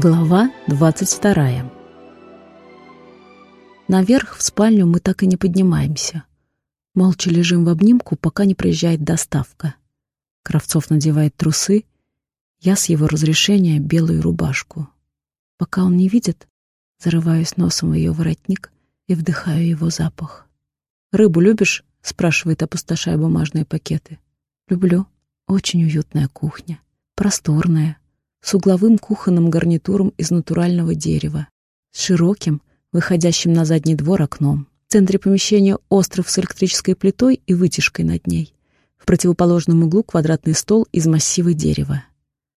Глава 22 Наверх в спальню мы так и не поднимаемся. Молча лежим в обнимку, пока не приезжает доставка. Кравцов надевает трусы, я с его разрешения белую рубашку. Пока он не видит, зарываюсь носом в ее воротник и вдыхаю его запах. «Рыбу любишь?» — спрашивает, опустошая бумажные пакеты. «Люблю. Очень уютная кухня. Просторная, с угловым кухонным гарнитуром из натурального дерева, с широким, выходящим на задний двор окном. В центре помещения остров с электрической плитой и вытяжкой над ней. В противоположном углу квадратный стол из массива дерева.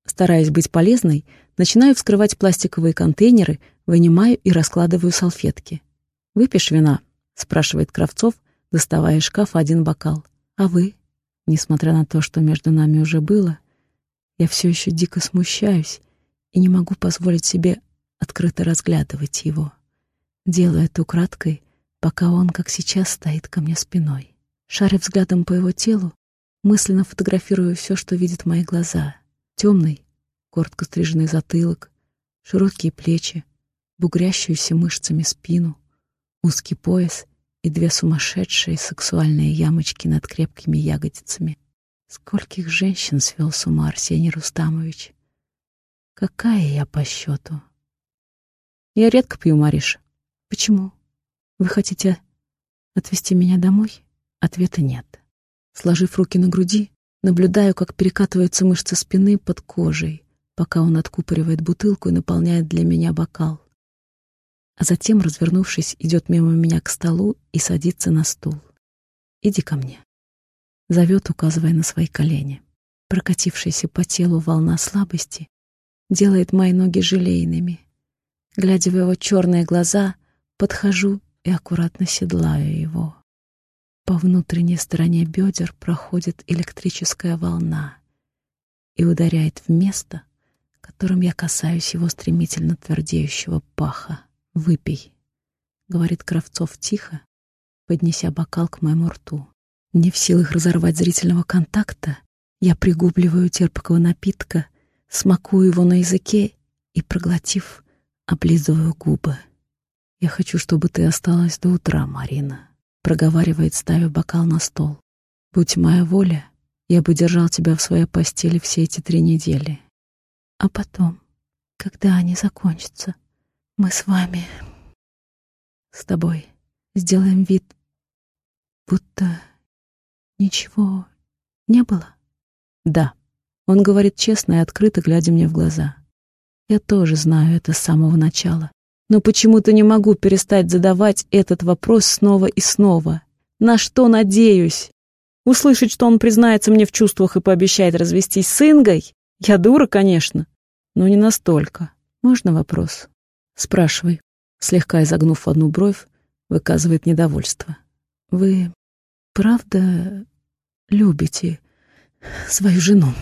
Стараясь быть полезной, начинаю вскрывать пластиковые контейнеры, вынимаю и раскладываю салфетки. «Выпьешь вина?» — спрашивает Кравцов, доставая из шкафа один бокал. «А вы?» Несмотря на то, что между нами уже было, я все еще дико смущаюсь и не могу позволить себе открыто разглядывать его. Делаю это украдкой, пока он, как сейчас, стоит ко мне спиной. Шаря взглядом по его телу, мысленно фотографирую все, что видят мои глаза. Темный, коротко стриженный затылок, широкие плечи, бугрящуюся мышцами спину, узкий пояс и две сумасшедшие сексуальные ямочки над крепкими ягодицами. Скольких женщин свел с ума Арсений Рустамович? Какая я по счету? Я редко пью, Мариш. Почему? Вы хотите отвезти меня домой? Ответа нет. Сложив руки на груди, наблюдаю, как перекатываются мышцы спины под кожей, пока он откупоривает бутылку и наполняет для меня бокал. А затем, развернувшись, идет мимо меня к столу и садится на стул. «Иди ко мне», — зовет, указывая на свои колени. Прокатившаяся по телу волна слабости делает мои ноги желейными. Глядя в его черные глаза, Подхожу и аккуратно седлаю его. По внутренней стороне бедер проходит электрическая волна и ударяет в место, которым я касаюсь его стремительно твердеющего паха. «Выпей», — говорит Кравцов тихо, поднеся бокал к моему рту. Не в силах разорвать зрительного контакта, я пригубливаю терпкого напитка, смакую его на языке и, проглотив, облизываю губы. «Я хочу, чтобы ты осталась до утра, Марина», — проговаривает, ставя бокал на стол. «Будь моя воля, я бы держал тебя в своей постели все эти три недели. А потом, когда они закончатся, мы с вами, с тобой, сделаем вид, будто ничего не было?» «Да», — он говорит честно и открыто, глядя мне в глаза. «Я тоже знаю это с самого начала но почему-то не могу перестать задавать этот вопрос снова и снова. На что надеюсь? Услышать, что он признается мне в чувствах и пообещает развестись с Ингой? Я дура, конечно, но не настолько. Можно вопрос? Спрашивай. Слегка изогнув одну бровь, выказывает недовольство. Вы правда любите свою жену?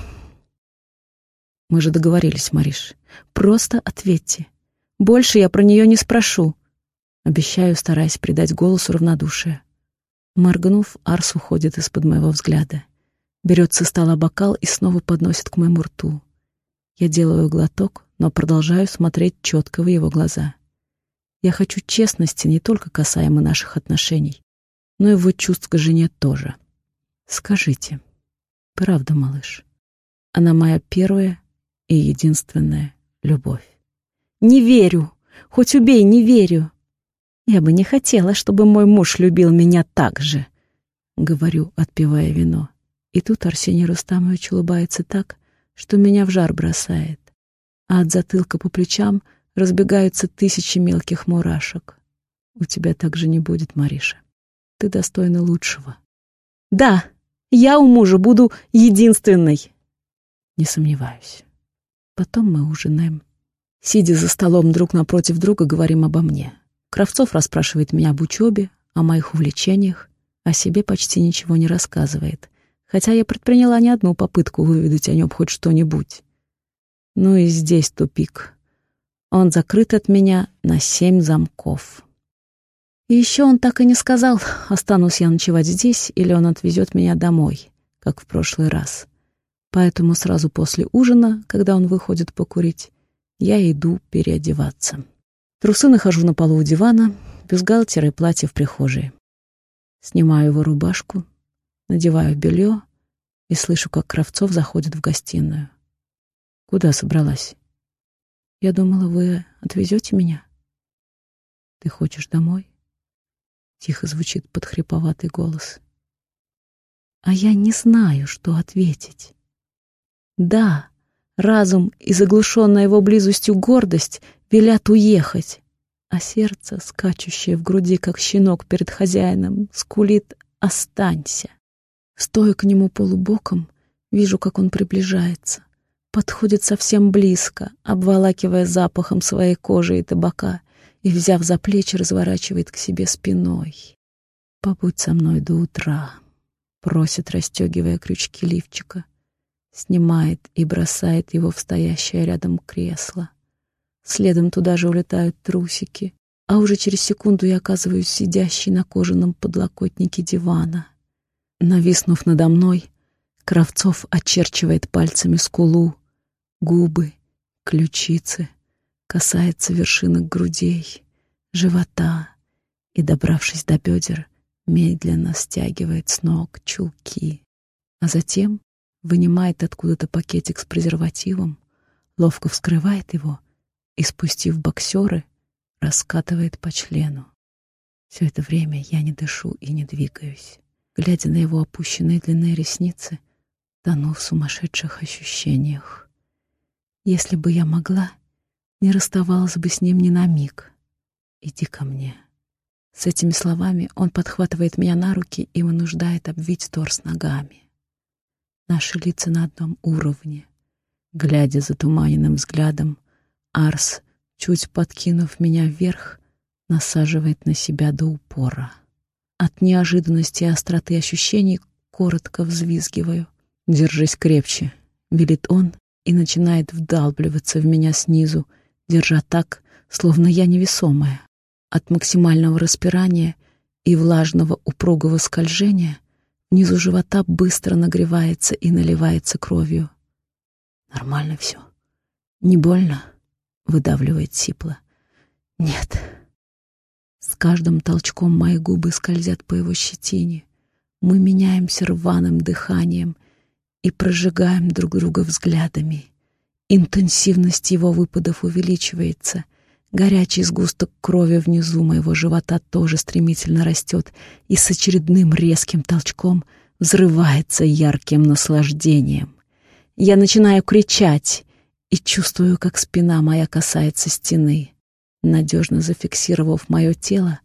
Мы же договорились, Мариш. Просто ответьте. Больше я про нее не спрошу. Обещаю, стараясь придать голосу равнодушие. Моргнув, Арс уходит из-под моего взгляда. Берет со стола бокал и снова подносит к моему рту. Я делаю глоток, но продолжаю смотреть четко в его глаза. Я хочу честности не только касаемо наших отношений, но и его чувств к жене тоже. Скажите, правда, малыш, она моя первая и единственная любовь. Не верю. Хоть убей, не верю. Я бы не хотела, чтобы мой муж любил меня так же, говорю, отпивая вино. И тут Арсений Рустамович улыбается так, что меня в жар бросает. А от затылка по плечам разбегаются тысячи мелких мурашек. У тебя так же не будет, Мариша. Ты достойна лучшего. Да, я у мужа буду единственной. Не сомневаюсь. Потом мы ужинаем Сидя за столом друг напротив друга, говорим обо мне. Кравцов расспрашивает меня об учебе, о моих увлечениях, о себе почти ничего не рассказывает, хотя я предприняла не одну попытку выведать о нем хоть что-нибудь. Ну и здесь тупик. Он закрыт от меня на семь замков. И еще он так и не сказал, останусь я ночевать здесь или он отвезет меня домой, как в прошлый раз. Поэтому сразу после ужина, когда он выходит покурить, Я иду переодеваться. Трусы нахожу на полу у дивана, бюстгальтер и платье в прихожей. Снимаю его рубашку, надеваю белье и слышу, как Кравцов заходит в гостиную. «Куда собралась?» «Я думала, вы отвезете меня». «Ты хочешь домой?» Тихо звучит подхриповатый голос. А я не знаю, что ответить. Да, разум и заглушенная его близостью гордость велят уехать, а сердце, скачущее в груди, как щенок перед хозяином, скулит «Останься». Стоя к нему полубоком, вижу, как он приближается. Подходит совсем близко, обволакивая запахом своей кожи и табака, и, взяв за плечи, разворачивает к себе спиной. «Побудь со мной до утра», — просит, расстегивая крючки лифчика. Снимает и бросает его в стоящее рядом кресло. Следом туда же улетают трусики, а уже через секунду я оказываюсь сидящей на кожаном подлокотнике дивана. Нависнув надо мной, Кравцов очерчивает пальцами скулу, губы, ключицы — касается вершинок грудей, живота и, добравшись до бедер, медленно стягивает с ног чулки, а затем вынимает откуда-то пакетик с презервативом, ловко вскрывает его и, спустив боксеры, раскатывает по члену. Все это время я не дышу и не двигаюсь. Глядя на его опущенные длинные ресницы, тону в сумасшедших ощущениях. Если бы я могла, не расставалась бы с ним ни на миг. Иди ко мне. С этими словами он подхватывает меня на руки и вынуждает обвить торс ногами. Наши лица на одном уровне. Глядя затуманенным взглядом, Арс, чуть подкинув меня вверх, насаживает на себя до упора. От неожиданности и остроты ощущений коротко взвизгиваю. «Держись крепче», — велит он и начинает вдалбливаться в меня снизу, держа так, словно я невесомая. От максимального распирания и влажного упругого скольжения внизу живота быстро нагревается и наливается кровью. Нормально все. Не больно? Выдавливает сипло. Нет. С каждым толчком мои губы скользят по его щетине. Мы меняемся рваным дыханием и прожигаем друг друга взглядами. Интенсивность его выпадов увеличивается. Горячий сгусток крови внизу моего живота тоже стремительно растет и с очередным резким толчком взрывается ярким наслаждением. Я начинаю кричать и чувствую, как спина моя касается стены. Надежно зафиксировав мое тело,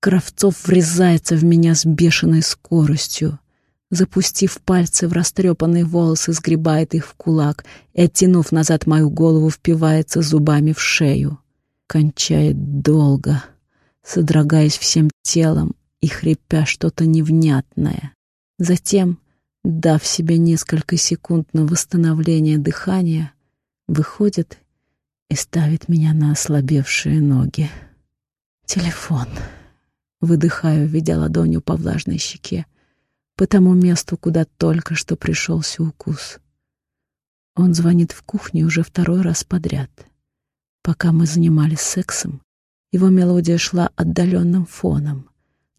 Кравцов врезается в меня с бешеной скоростью — Запустив пальцы в растрепанные волосы, сгребает их в кулак и, оттянув назад мою голову, впивается зубами в шею. Кончает долго, содрогаясь всем телом и хрипя что-то невнятное. Затем, дав себе несколько секунд на восстановление дыхания, выходит и ставит меня на ослабевшие ноги. Телефон. Выдыхаю, ведя ладонью по влажной щеке по тому месту, куда только что пришелся укус. Он звонит в кухне уже второй раз подряд. Пока мы занимались сексом, его мелодия шла отдаленным фоном.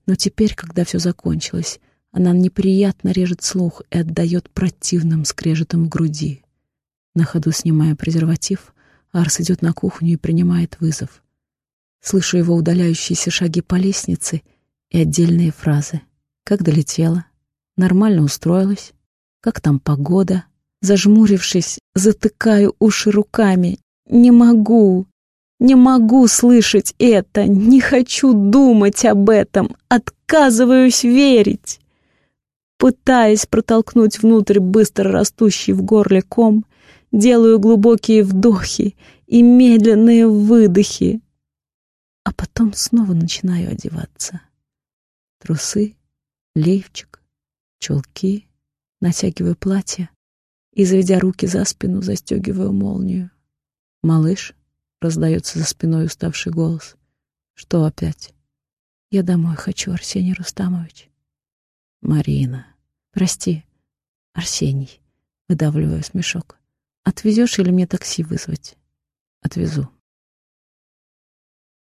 Но теперь, когда все закончилось, она неприятно режет слух и отдает противным скрежетом в груди. На ходу снимая презерватив, Арс идет на кухню и принимает вызов. Слышу его удаляющиеся шаги по лестнице и отдельные фразы. «Как долетела? Нормально устроилась. Как там погода? Зажмурившись, затыкаю уши руками. Не могу, не могу слышать это, не хочу думать об этом, отказываюсь верить. Пытаясь протолкнуть внутрь быстро растущий в горле ком, делаю глубокие вдохи и медленные выдохи, а потом снова начинаю одеваться. Трусы, лифчик, чулки, натягиваю платье и, заведя руки за спину, застегиваю молнию. «Малыш», — раздается за спиной уставший голос. «Что опять?» «Я домой хочу, Арсений Рустамович». «Марина». «Прости, Арсений», — выдавливаю смешок. «Отвезешь или мне такси вызвать?» Отвезу.